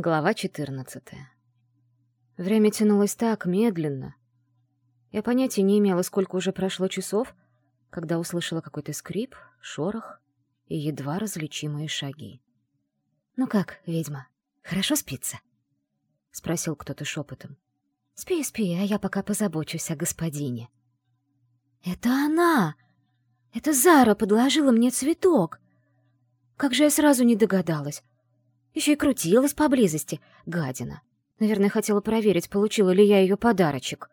Глава 14. Время тянулось так медленно. Я понятия не имела, сколько уже прошло часов, когда услышала какой-то скрип, шорох и едва различимые шаги. «Ну как, ведьма, хорошо спится?» — спросил кто-то шепотом. «Спи, спи, а я пока позабочусь о господине». «Это она! Это Зара подложила мне цветок! Как же я сразу не догадалась! Еще и крутилась поблизости, гадина. Наверное, хотела проверить, получила ли я ее подарочек.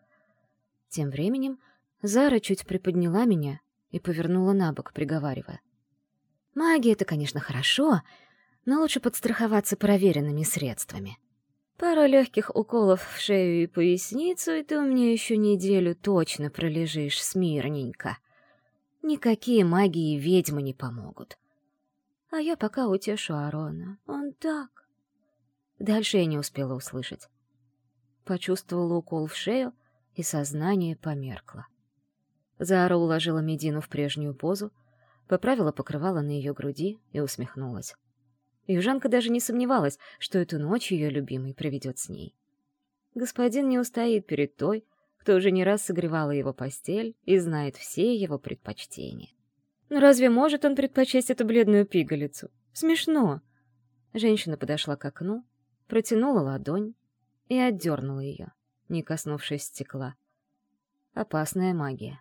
Тем временем Зара чуть приподняла меня и повернула на бок, приговаривая. «Магия — это, конечно, хорошо, но лучше подстраховаться проверенными средствами. Пара легких уколов в шею и поясницу, и ты у меня еще неделю точно пролежишь смирненько. Никакие магии ведьмы не помогут. А я пока утешу Арона. Он так... Дальше я не успела услышать. Почувствовала укол в шею, и сознание померкло. Зара уложила Медину в прежнюю позу, поправила покрывало на ее груди и усмехнулась. Южанка даже не сомневалась, что эту ночь ее любимый проведет с ней. Господин не устоит перед той, кто уже не раз согревала его постель и знает все его предпочтения. Но разве может он предпочесть эту бледную пигалицу? Смешно. Женщина подошла к окну, протянула ладонь и отдернула ее, не коснувшись стекла. Опасная магия.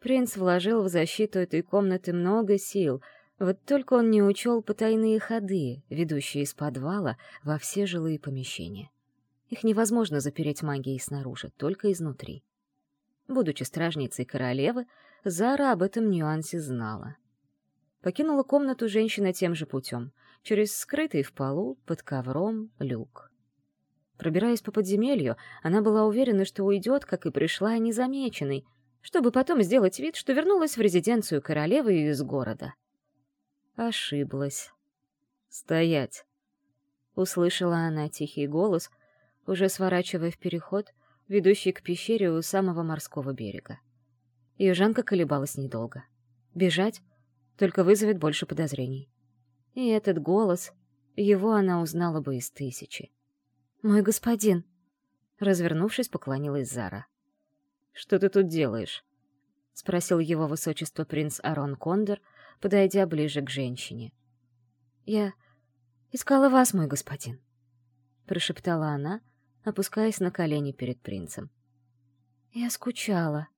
Принц вложил в защиту этой комнаты много сил, вот только он не учел потайные ходы, ведущие из подвала во все жилые помещения. Их невозможно запереть магией снаружи, только изнутри. Будучи стражницей королевы, Зара об этом нюансе знала. Покинула комнату женщина тем же путем, через скрытый в полу, под ковром, люк. Пробираясь по подземелью, она была уверена, что уйдет, как и пришла, незамеченной, чтобы потом сделать вид, что вернулась в резиденцию королевы из города. Ошиблась. «Стоять!» — услышала она тихий голос, уже сворачивая в переход, ведущий к пещере у самого морского берега. Южанка колебалась недолго. Бежать только вызовет больше подозрений. И этот голос, его она узнала бы из тысячи. «Мой господин!» Развернувшись, поклонилась Зара. «Что ты тут делаешь?» — спросил его высочество принц Арон Кондор, подойдя ближе к женщине. «Я искала вас, мой господин», — прошептала она, опускаясь на колени перед принцем. «Я скучала»,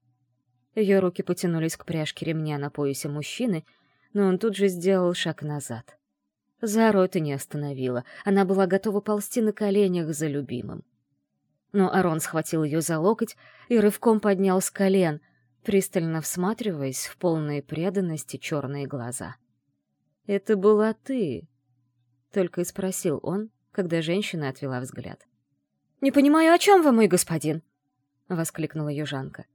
ее руки потянулись к пряжке ремня на поясе мужчины, но он тут же сделал шаг назад. Зару это не остановило. Она была готова ползти на коленях за любимым. Но Арон схватил ее за локоть и рывком поднял с колен, пристально всматриваясь в полные преданности черные глаза. «Это была ты?» — только и спросил он, когда женщина отвела взгляд. «Не понимаю, о чем вы, мой господин?» — воскликнула южанка.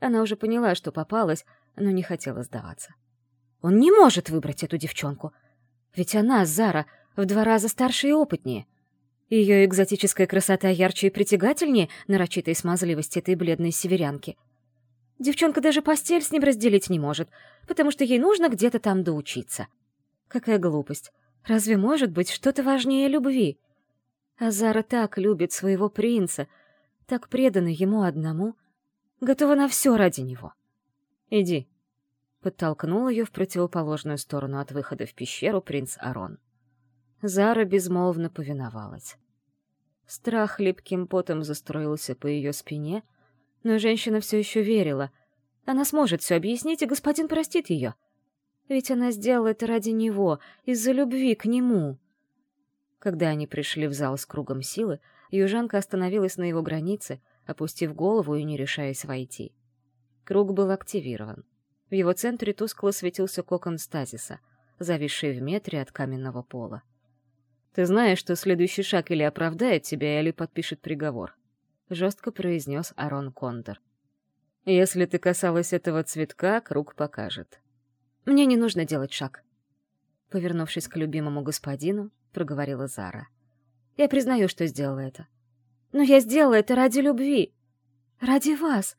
Она уже поняла, что попалась, но не хотела сдаваться. Он не может выбрать эту девчонку. Ведь она, Зара, в два раза старше и опытнее. Ее экзотическая красота ярче и притягательнее нарочитой смазливости этой бледной северянки. Девчонка даже постель с ним разделить не может, потому что ей нужно где-то там доучиться. Какая глупость. Разве может быть что-то важнее любви? А Зара так любит своего принца, так предана ему одному — Готова на все ради него. Иди. Подтолкнул ее в противоположную сторону от выхода в пещеру принц Арон. Зара безмолвно повиновалась. Страх липким потом застроился по ее спине, но женщина все еще верила. Она сможет все объяснить, и господин простит ее. Ведь она сделала это ради него, из-за любви к нему. Когда они пришли в зал с кругом силы, южанка остановилась на его границе, опустив голову и не решаясь войти. Круг был активирован. В его центре тускло светился кокон стазиса, зависший в метре от каменного пола. «Ты знаешь, что следующий шаг или оправдает тебя, или подпишет приговор», — жестко произнес Арон Кондор. «Если ты касалась этого цветка, круг покажет». «Мне не нужно делать шаг», — повернувшись к любимому господину, проговорила Зара. «Я признаю, что сделала это. Но я сделала это ради любви. Ради вас.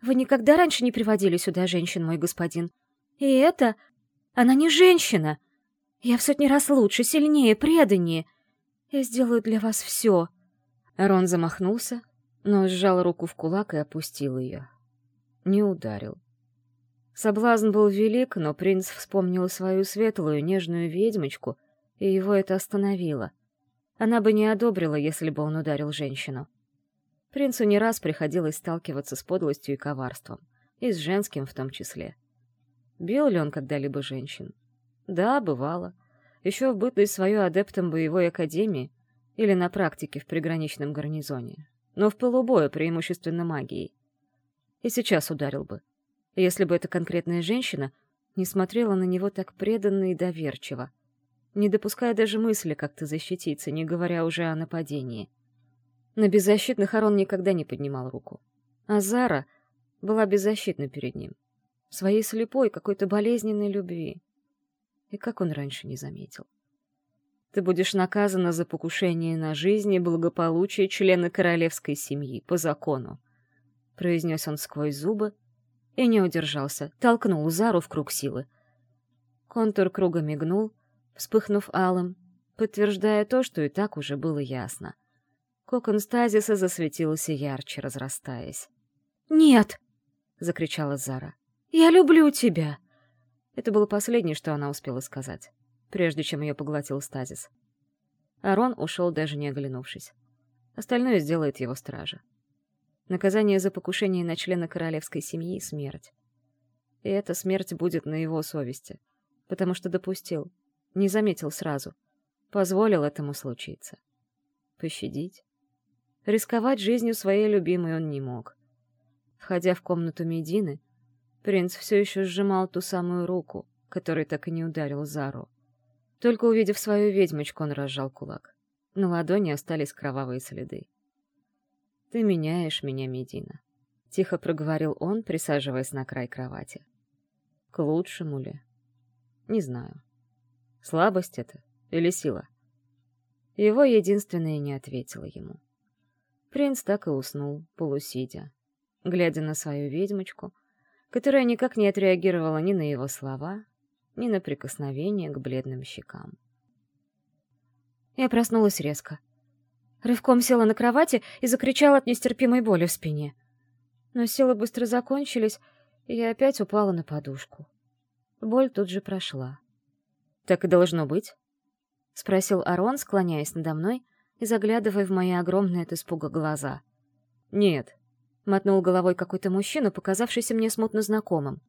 Вы никогда раньше не приводили сюда женщин, мой господин. И это... Она не женщина. Я в сотни раз лучше, сильнее, преданнее. Я сделаю для вас все!» Рон замахнулся, но сжал руку в кулак и опустил ее. Не ударил. Соблазн был велик, но принц вспомнил свою светлую, нежную ведьмочку, и его это остановило. Она бы не одобрила, если бы он ударил женщину. Принцу не раз приходилось сталкиваться с подлостью и коварством, и с женским в том числе. Бил ли он когда-либо женщин? Да, бывало. Еще в бытность свою адептом боевой академии или на практике в приграничном гарнизоне. Но в полубою преимущественно магией. И сейчас ударил бы. Если бы эта конкретная женщина не смотрела на него так преданно и доверчиво, не допуская даже мысли как-то защититься, не говоря уже о нападении. На беззащитных Арон никогда не поднимал руку. А Зара была беззащитна перед ним. Своей слепой, какой-то болезненной любви. И как он раньше не заметил. Ты будешь наказана за покушение на жизнь и благополучие члена королевской семьи, по закону. Произнес он сквозь зубы и не удержался, толкнул Зару в круг силы. Контур круга мигнул, вспыхнув алым, подтверждая то, что и так уже было ясно. Кокон стазиса засветился ярче, разрастаясь. «Нет!» — закричала Зара. «Я люблю тебя!» Это было последнее, что она успела сказать, прежде чем ее поглотил стазис. Арон ушел, даже не оглянувшись. Остальное сделает его стража. Наказание за покушение на члена королевской семьи — смерть. И эта смерть будет на его совести, потому что допустил, не заметил сразу. Позволил этому случиться. Пощадить? Рисковать жизнью своей любимой он не мог. Входя в комнату Медины, принц все еще сжимал ту самую руку, которой так и не ударил Зару. Только увидев свою ведьмочку, он разжал кулак. На ладони остались кровавые следы. «Ты меняешь меня, Медина», — тихо проговорил он, присаживаясь на край кровати. «К лучшему ли?» «Не знаю. Слабость это или сила? Его единственное не ответила ему. Принц так и уснул, полусидя, глядя на свою ведьмочку, которая никак не отреагировала ни на его слова, ни на прикосновение к бледным щекам. Я проснулась резко. Рывком села на кровати и закричала от нестерпимой боли в спине. Но силы быстро закончились, и я опять упала на подушку. Боль тут же прошла. «Так и должно быть?» — спросил Арон, склоняясь надо мной и заглядывая в мои огромные от испуга глаза. «Нет», — мотнул головой какой-то мужчина, показавшийся мне смутно знакомым.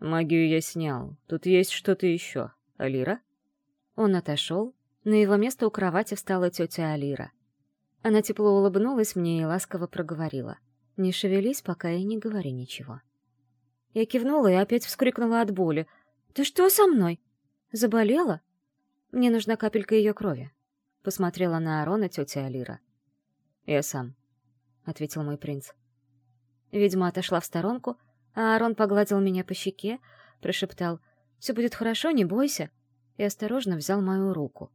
«Магию я снял. Тут есть что-то еще. Алира?» Он отошел. На его место у кровати встала тетя Алира. Она тепло улыбнулась мне и ласково проговорила. «Не шевелись, пока и не говори ничего». Я кивнула и опять вскрикнула от боли. «Ты что со мной?» Заболела? Мне нужна капелька ее крови. Посмотрела на Арона тетя Алира. Я сам, ответил мой принц. Ведьма отошла в сторонку, а Арон погладил меня по щеке, прошептал «Все будет хорошо, не бойся», и осторожно взял мою руку.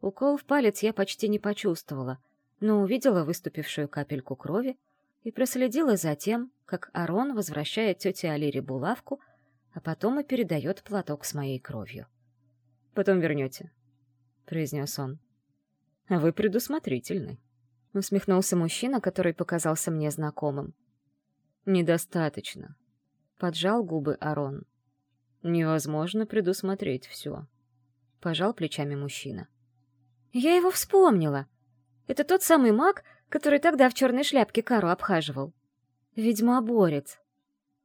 Укол в палец я почти не почувствовала, но увидела выступившую капельку крови и проследила за тем, как Арон возвращает тете Алире булавку, а потом и передает платок с моей кровью. Потом вернете», — произнес он. «Вы предусмотрительны», — усмехнулся мужчина, который показался мне знакомым. «Недостаточно», — поджал губы Арон. «Невозможно предусмотреть все», — пожал плечами мужчина. «Я его вспомнила. Это тот самый маг, который тогда в черной шляпке Кару обхаживал. Ведьмоборец».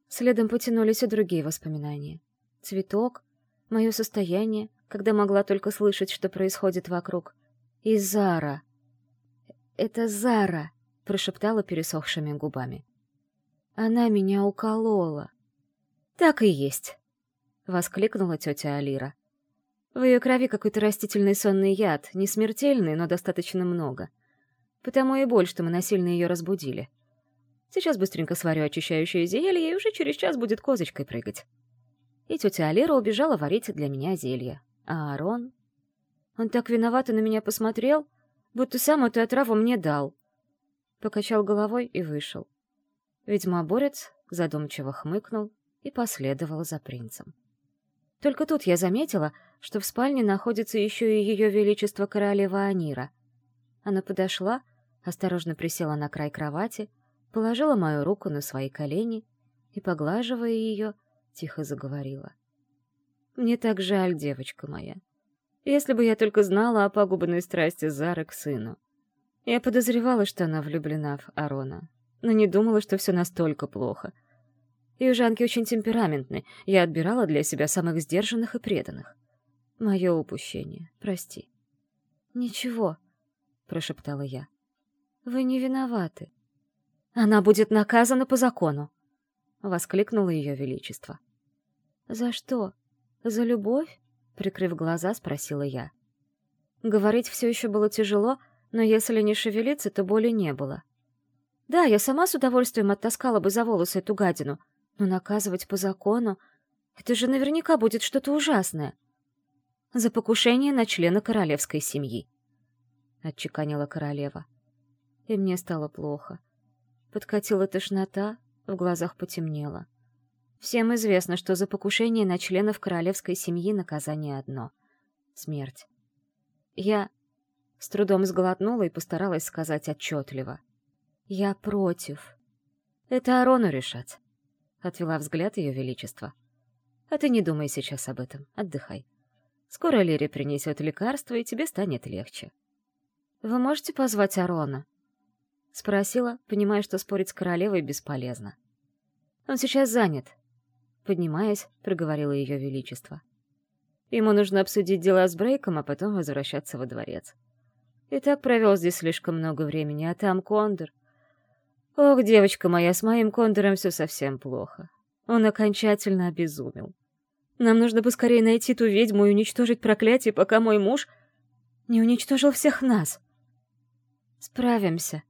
Следом потянулись и другие воспоминания. Цветок, мое состояние, когда могла только слышать, что происходит вокруг. И Зара. «Это Зара!» — прошептала пересохшими губами. «Она меня уколола». «Так и есть!» — воскликнула тетя Алира. В ее крови какой-то растительный сонный яд, не смертельный, но достаточно много. Потому и боль, что мы насильно ее разбудили. Сейчас быстренько сварю очищающее зелье, и уже через час будет козочкой прыгать. И тетя Алира убежала варить для меня зелье. А Арон? Он так виновато на меня посмотрел, будто сам эту отраву мне дал. Покачал головой и вышел. Ведьмоборец задумчиво хмыкнул и последовал за принцем. Только тут я заметила, что в спальне находится еще и ее величество королева Анира. Она подошла, осторожно присела на край кровати, положила мою руку на свои колени и, поглаживая ее, тихо заговорила. «Мне так жаль, девочка моя. Если бы я только знала о пагубной страсти Зары к сыну. Я подозревала, что она влюблена в Арона, но не думала, что все настолько плохо. Южанки очень темпераментны, я отбирала для себя самых сдержанных и преданных. Мое упущение, прости. «Ничего», — прошептала я. «Вы не виноваты». «Она будет наказана по закону», — воскликнуло ее величество. «За что? За любовь?» — прикрыв глаза, спросила я. Говорить все еще было тяжело, но если не шевелиться, то боли не было. Да, я сама с удовольствием оттаскала бы за волосы эту гадину, но наказывать по закону — это же наверняка будет что-то ужасное. За покушение на члена королевской семьи. Отчеканила королева. И мне стало плохо. Подкатила тошнота, в глазах потемнело. Всем известно, что за покушение на членов королевской семьи наказание одно — смерть. Я с трудом сглотнула и постаралась сказать отчетливо. «Я против. Это Арону решать», — отвела взгляд ее величества. «А ты не думай сейчас об этом, отдыхай. Скоро Лири принесет лекарство, и тебе станет легче». «Вы можете позвать Арона?» — спросила, понимая, что спорить с королевой бесполезно. «Он сейчас занят», — поднимаясь, проговорила ее величество. «Ему нужно обсудить дела с Брейком, а потом возвращаться во дворец. И так провел здесь слишком много времени, а там Кондор. Ох, девочка моя, с моим Кондором все совсем плохо. Он окончательно обезумел. Нам нужно поскорее найти ту ведьму и уничтожить проклятие, пока мой муж не уничтожил всех нас. Справимся.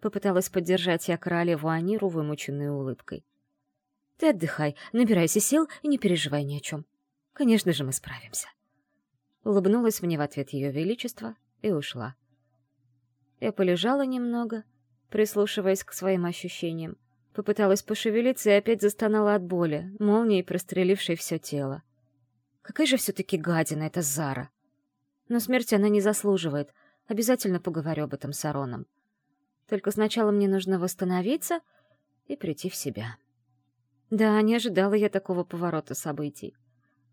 Попыталась поддержать я королеву Аниру, вымученной улыбкой. Ты отдыхай, набирайся сил и не переживай ни о чем. Конечно же, мы справимся. Улыбнулась мне в ответ ее величество, и ушла. Я полежала немного, прислушиваясь к своим ощущениям. Попыталась пошевелиться и опять застонала от боли, молнией прострелившей все тело. Какая же все-таки гадина эта Зара! Но смерти она не заслуживает. Обязательно поговорю об этом с Ароном. Только сначала мне нужно восстановиться и прийти в себя. Да, не ожидала я такого поворота событий.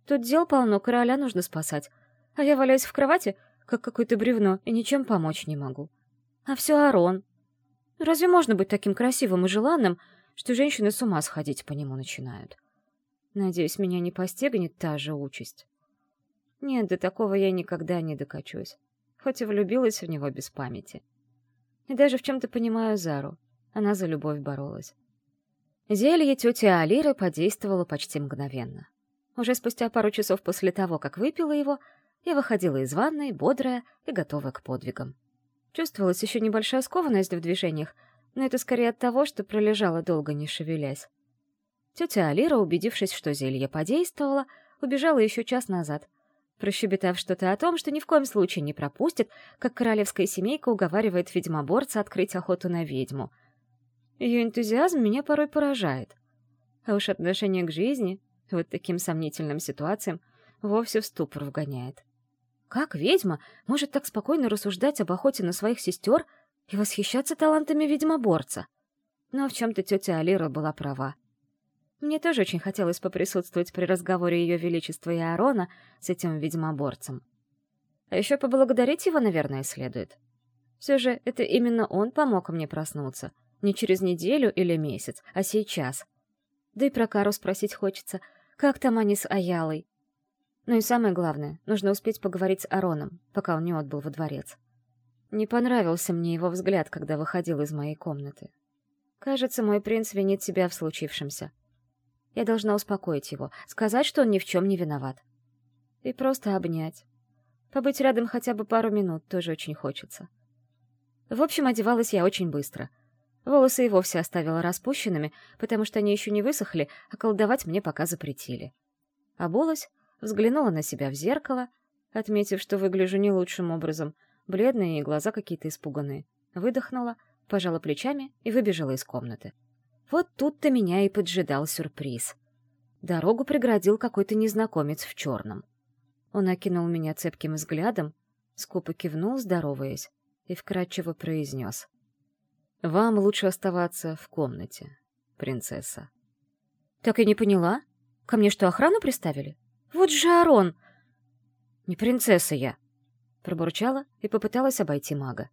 Тут дел полно, короля нужно спасать. А я валяюсь в кровати, как какое-то бревно, и ничем помочь не могу. А все Арон. Разве можно быть таким красивым и желанным, что женщины с ума сходить по нему начинают? Надеюсь, меня не постигнет та же участь. Нет, до такого я никогда не докачусь, хоть и влюбилась в него без памяти. И даже в чем-то понимаю Зару. Она за любовь боролась. Зелье тети Алиры подействовало почти мгновенно. Уже спустя пару часов после того, как выпила его, я выходила из ванной, бодрая и готовая к подвигам. Чувствовалась еще небольшая скованность в движениях, но это скорее от того, что пролежала долго не шевелясь. Тетя Алира, убедившись, что зелье подействовало, убежала еще час назад, прощебетав что-то о том, что ни в коем случае не пропустит, как королевская семейка уговаривает ведьмоборца открыть охоту на ведьму. Ее энтузиазм меня порой поражает. А уж отношение к жизни, вот таким сомнительным ситуациям, вовсе в ступор вгоняет. Как ведьма может так спокойно рассуждать об охоте на своих сестер и восхищаться талантами ведьмоборца? Но в чем-то тетя Алира была права. Мне тоже очень хотелось поприсутствовать при разговоре Ее Величества и Арона с этим ведьмоборцем. А еще поблагодарить его, наверное, следует. Все же это именно он помог мне проснуться. Не через неделю или месяц, а сейчас. Да и про Кару спросить хочется. Как там они с Аялой? Ну и самое главное, нужно успеть поговорить с Ароном, пока он не отбыл во дворец. Не понравился мне его взгляд, когда выходил из моей комнаты. Кажется, мой принц винит себя в случившемся. Я должна успокоить его, сказать, что он ни в чем не виноват. И просто обнять. Побыть рядом хотя бы пару минут тоже очень хочется. В общем, одевалась я очень быстро. Волосы и вовсе оставила распущенными, потому что они еще не высохли, а колдовать мне пока запретили. Обулась, взглянула на себя в зеркало, отметив, что выгляжу не лучшим образом, бледные и глаза какие-то испуганные. Выдохнула, пожала плечами и выбежала из комнаты. Вот тут-то меня и поджидал сюрприз. Дорогу преградил какой-то незнакомец в черном. Он окинул меня цепким взглядом, скупо кивнул, здороваясь, и вкратчиво произнес. «Вам лучше оставаться в комнате, принцесса». «Так и не поняла. Ко мне что, охрану приставили? Вот же Арон!» «Не принцесса я», — пробурчала и попыталась обойти мага.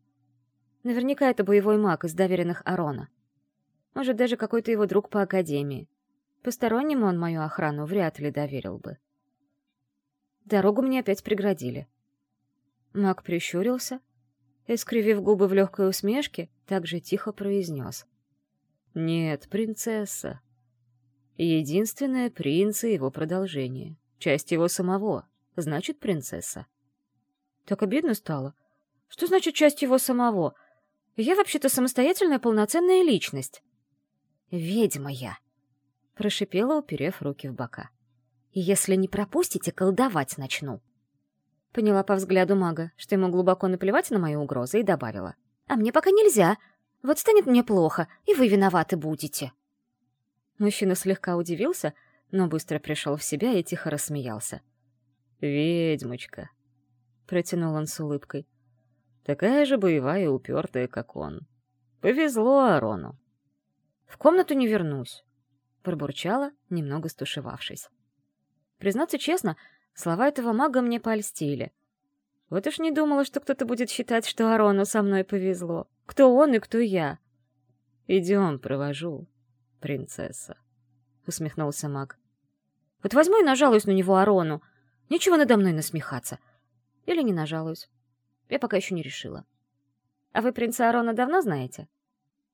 Наверняка это боевой маг из доверенных Арона. Может, даже какой-то его друг по академии. Постороннему он мою охрану вряд ли доверил бы. Дорогу мне опять преградили. Маг прищурился и, скривив губы в легкой усмешке, также тихо произнес. «Нет, принцесса. Единственное принц и его продолжение. Часть его самого. Значит, принцесса». Так обидно стало. Что значит часть его самого? Я вообще-то самостоятельная полноценная личность. «Ведьма я!» — прошипела, уперев руки в бока. «Если не пропустите, колдовать начну». Поняла по взгляду мага, что ему глубоко наплевать на мои угрозы, и добавила. «А мне пока нельзя. Вот станет мне плохо, и вы виноваты будете». Мужчина слегка удивился, но быстро пришел в себя и тихо рассмеялся. «Ведьмочка», — протянул он с улыбкой. «Такая же боевая и упертая, как он. Повезло Арону». В комнату не вернусь, пробурчала, немного стушевавшись. Признаться честно, слова этого мага мне польстили. Вот уж не думала, что кто-то будет считать, что Арону со мной повезло. Кто он и кто я? «Идем, провожу, принцесса», — усмехнулся маг. «Вот возьму и нажалуюсь на него Арону. Нечего надо мной насмехаться. Или не нажалуюсь. Я пока еще не решила. А вы принца Арона давно знаете?»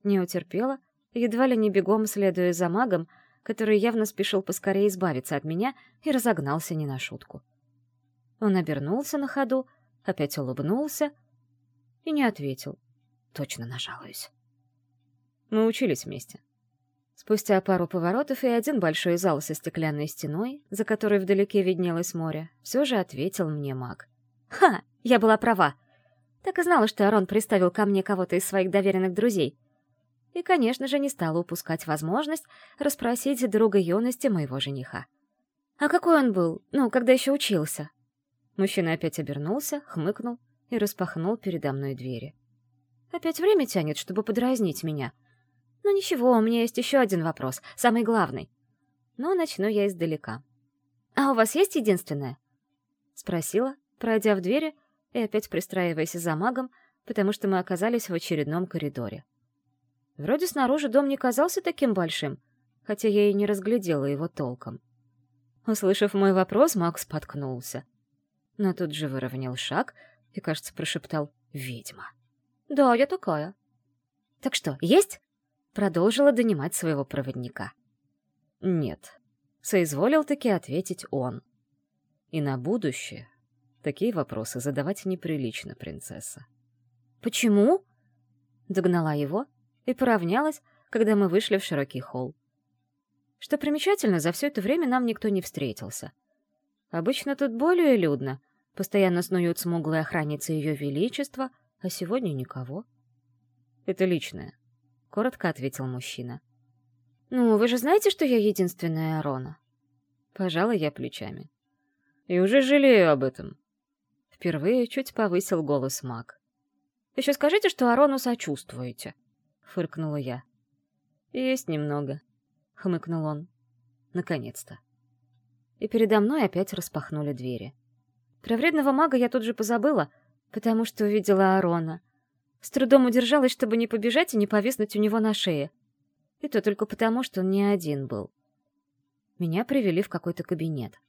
Не утерпела едва ли не бегом следуя за магом, который явно спешил поскорее избавиться от меня и разогнался не на шутку. Он обернулся на ходу, опять улыбнулся и не ответил. Точно нажалуюсь. Мы учились вместе. Спустя пару поворотов и один большой зал со стеклянной стеной, за которой вдалеке виднелось море, все же ответил мне маг. «Ха! Я была права! Так и знала, что Арон приставил ко мне кого-то из своих доверенных друзей — и, конечно же, не стала упускать возможность расспросить друга юности моего жениха. «А какой он был? Ну, когда еще учился?» Мужчина опять обернулся, хмыкнул и распахнул передо мной двери. «Опять время тянет, чтобы подразнить меня. Но ничего, у меня есть еще один вопрос, самый главный. Но начну я издалека. «А у вас есть единственное?» Спросила, пройдя в двери и опять пристраиваясь за магом, потому что мы оказались в очередном коридоре. Вроде снаружи дом не казался таким большим, хотя я и не разглядела его толком. Услышав мой вопрос, Макс споткнулся. Но тут же выровнял шаг и, кажется, прошептал «Ведьма». «Да, я такая». «Так что, есть?» Продолжила донимать своего проводника. «Нет», — соизволил таки ответить он. «И на будущее такие вопросы задавать неприлично, принцесса». «Почему?» — догнала его и поравнялась, когда мы вышли в широкий холл. Что примечательно, за все это время нам никто не встретился. Обычно тут более людно, постоянно снуют смуглые охранницы Ее Величества, а сегодня никого. «Это личное», — коротко ответил мужчина. «Ну, вы же знаете, что я единственная Арона?» Пожала я плечами. «И уже жалею об этом». Впервые чуть повысил голос маг. «Еще скажите, что Арону сочувствуете», — фыркнула я. «Есть немного», — хмыкнул он. «Наконец-то». И передо мной опять распахнули двери. Про вредного мага я тут же позабыла, потому что увидела Арона. С трудом удержалась, чтобы не побежать и не повиснуть у него на шее. И то только потому, что он не один был. Меня привели в какой-то кабинет.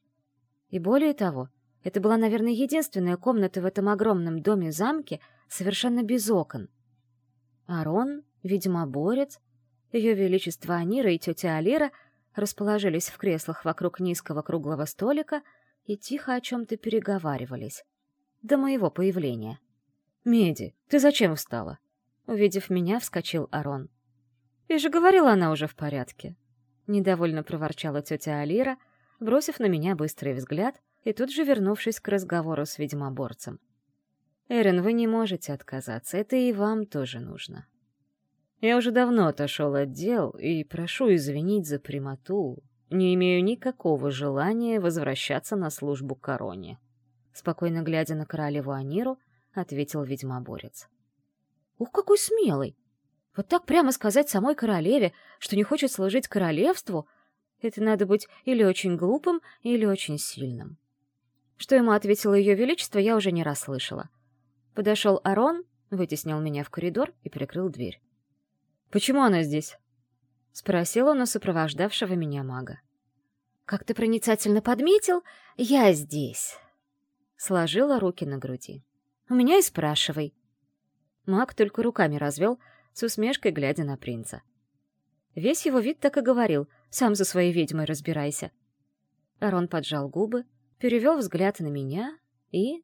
И более того, это была, наверное, единственная комната в этом огромном доме-замке, совершенно без окон. Арон Видимо, Борец, Ее Величество Анира и тетя Алира расположились в креслах вокруг низкого круглого столика и тихо о чем-то переговаривались. До моего появления. «Меди, ты зачем встала?» Увидев меня, вскочил Арон. «Я же говорила, она уже в порядке». Недовольно проворчала тетя Алира, бросив на меня быстрый взгляд и тут же вернувшись к разговору с ведьмоборцем. «Эрен, вы не можете отказаться, это и вам тоже нужно». Я уже давно отошел от дел и прошу извинить за прямоту. Не имею никакого желания возвращаться на службу короне. Спокойно глядя на королеву Аниру, ответил ведьмоборец. Ух, какой смелый! Вот так прямо сказать самой королеве, что не хочет служить королевству, это надо быть или очень глупым, или очень сильным. Что ему ответило ее величество, я уже не расслышала. Подошел Арон, вытеснил меня в коридор и прикрыл дверь. «Почему она здесь?» — спросил он у сопровождавшего меня мага. «Как ты проницательно подметил, я здесь!» Сложила руки на груди. «У меня и спрашивай». Маг только руками развел, с усмешкой глядя на принца. Весь его вид так и говорил «сам за своей ведьмой разбирайся». Арон поджал губы, перевел взгляд на меня и...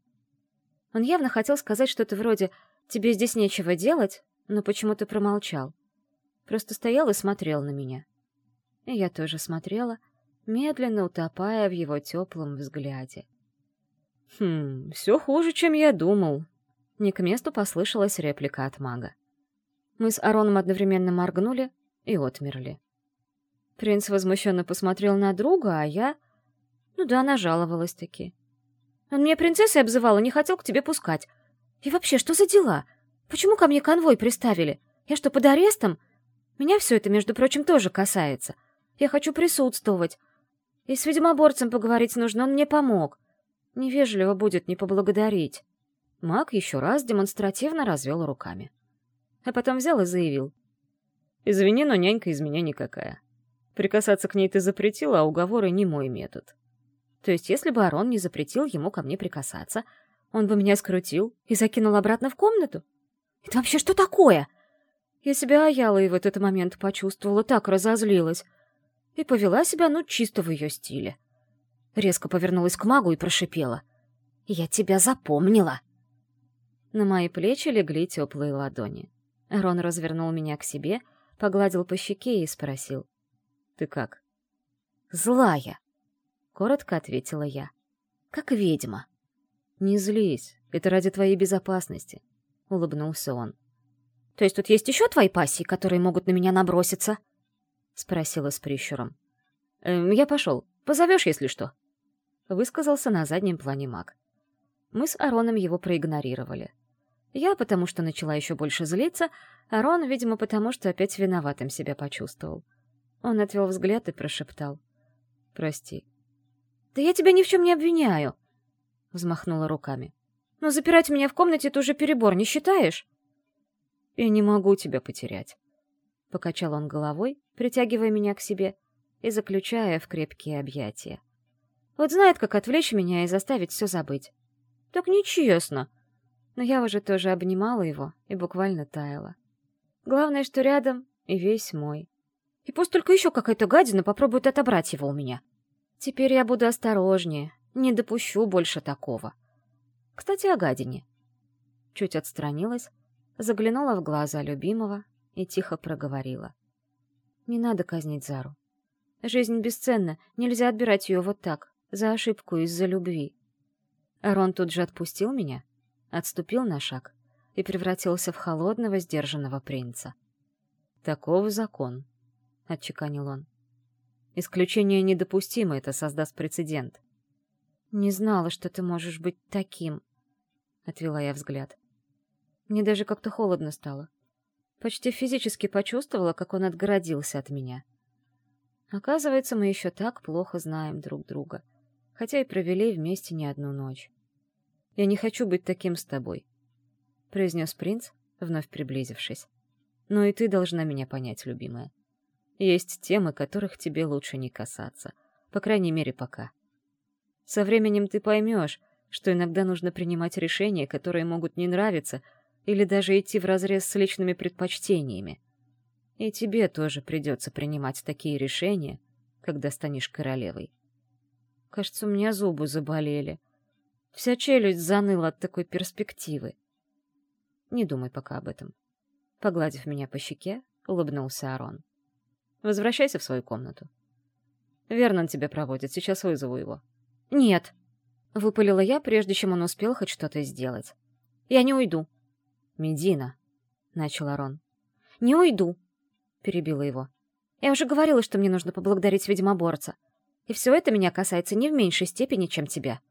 Он явно хотел сказать что-то вроде «тебе здесь нечего делать», но почему-то промолчал. Просто стоял и смотрел на меня. И я тоже смотрела, медленно утопая в его теплом взгляде. «Хм, все хуже, чем я думал», — не к месту послышалась реплика от мага. Мы с Ароном одновременно моргнули и отмерли. Принц возмущенно посмотрел на друга, а я... Ну да, она жаловалась-таки. Он меня принцессой обзывал и не хотел к тебе пускать. И вообще, что за дела? Почему ко мне конвой приставили? Я что, под арестом? Меня все это, между прочим, тоже касается. Я хочу присутствовать. И с ведьмоборцем поговорить нужно, он мне помог. Невежливо будет не поблагодарить. Маг еще раз демонстративно развел руками а потом взял и заявил. «Извини, но нянька из меня никакая. Прикасаться к ней ты запретил, а уговоры не мой метод. То есть, если бы Арон не запретил ему ко мне прикасаться, он бы меня скрутил и закинул обратно в комнату? Это вообще что такое? Я себя аяла и в этот момент почувствовала, так разозлилась. И повела себя, ну, чисто в ее стиле. Резко повернулась к магу и прошипела. «Я тебя запомнила!» На мои плечи легли теплые ладони. Рон развернул меня к себе, погладил по щеке и спросил. «Ты как?» «Злая», — коротко ответила я. «Как ведьма». «Не злись, это ради твоей безопасности», — улыбнулся он. «То есть тут есть еще твои пассии, которые могут на меня наброситься?» — спросила с прищуром. «Эм, «Я пошел. Позовешь, если что?» — высказался на заднем плане маг. Мы с Ароном его проигнорировали. Я потому что начала еще больше злиться, а Рон, видимо, потому что опять виноватым себя почувствовал. Он отвел взгляд и прошептал. «Прости». «Да я тебя ни в чем не обвиняю», — взмахнула руками. «Но запирать меня в комнате — это уже перебор, не считаешь?» «Я не могу тебя потерять», — покачал он головой, притягивая меня к себе и заключая в крепкие объятия. «Вот знает, как отвлечь меня и заставить все забыть». «Так нечестно», но я уже тоже обнимала его и буквально таяла. Главное, что рядом и весь мой. И пусть только еще какая-то гадина попробует отобрать его у меня. Теперь я буду осторожнее, не допущу больше такого. Кстати, о гадине. Чуть отстранилась, заглянула в глаза любимого и тихо проговорила. Не надо казнить Зару. Жизнь бесценна, нельзя отбирать ее вот так, за ошибку из-за любви. Арон тут же отпустил меня, отступил на шаг и превратился в холодного, сдержанного принца. «Таков закон», — отчеканил он. «Исключение недопустимо, это создаст прецедент». «Не знала, что ты можешь быть таким», — отвела я взгляд. Мне даже как-то холодно стало. Почти физически почувствовала, как он отгородился от меня. Оказывается, мы еще так плохо знаем друг друга, хотя и провели вместе не одну ночь. «Я не хочу быть таким с тобой», — произнес принц, вновь приблизившись. «Но и ты должна меня понять, любимая. Есть темы, которых тебе лучше не касаться, по крайней мере, пока. Со временем ты поймешь, что иногда нужно принимать решения, которые могут не нравиться, или даже идти вразрез с личными предпочтениями. И тебе тоже придется принимать такие решения, когда станешь королевой. Кажется, у меня зубы заболели. Вся челюсть заныла от такой перспективы. Не думай пока об этом. Погладив меня по щеке, улыбнулся Арон. Возвращайся в свою комнату. Вернон тебя проводит, сейчас вызову его. Нет, выпалила я, прежде чем он успел хоть что-то сделать. Я не уйду. Медина, начал Арон. Не уйду, перебила его. Я уже говорила, что мне нужно поблагодарить ведьмоборца. И все это меня касается не в меньшей степени, чем тебя.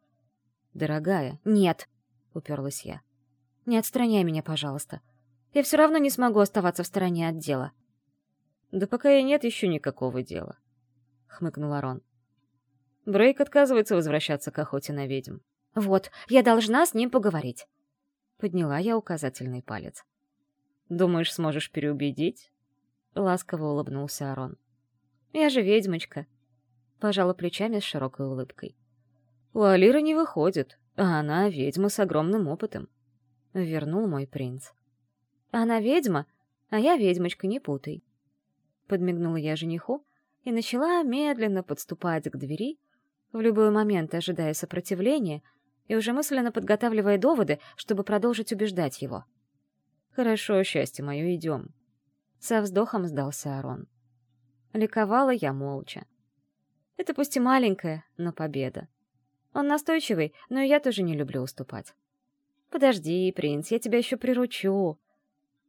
«Дорогая, нет!» — уперлась я. «Не отстраняй меня, пожалуйста. Я все равно не смогу оставаться в стороне от дела». «Да пока и нет еще никакого дела», — хмыкнул Арон. Брейк отказывается возвращаться к охоте на ведьм. «Вот, я должна с ним поговорить». Подняла я указательный палец. «Думаешь, сможешь переубедить?» Ласково улыбнулся Арон. «Я же ведьмочка», — пожала плечами с широкой улыбкой. «У Алиры не выходит, а она ведьма с огромным опытом», — вернул мой принц. «Она ведьма, а я ведьмочка, не путай». Подмигнула я жениху и начала медленно подступать к двери, в любой момент ожидая сопротивления и уже мысленно подготавливая доводы, чтобы продолжить убеждать его. «Хорошо, счастье мое, идем». Со вздохом сдался Арон. Ликовала я молча. Это пусть и маленькая, но победа. Он настойчивый, но я тоже не люблю уступать. «Подожди, принц, я тебя еще приручу».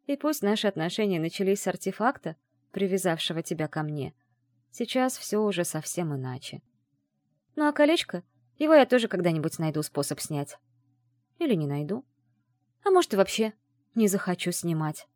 И пусть наши отношения начались с артефакта, привязавшего тебя ко мне, сейчас все уже совсем иначе. Ну а колечко? Его я тоже когда-нибудь найду способ снять. Или не найду. А может, и вообще не захочу снимать.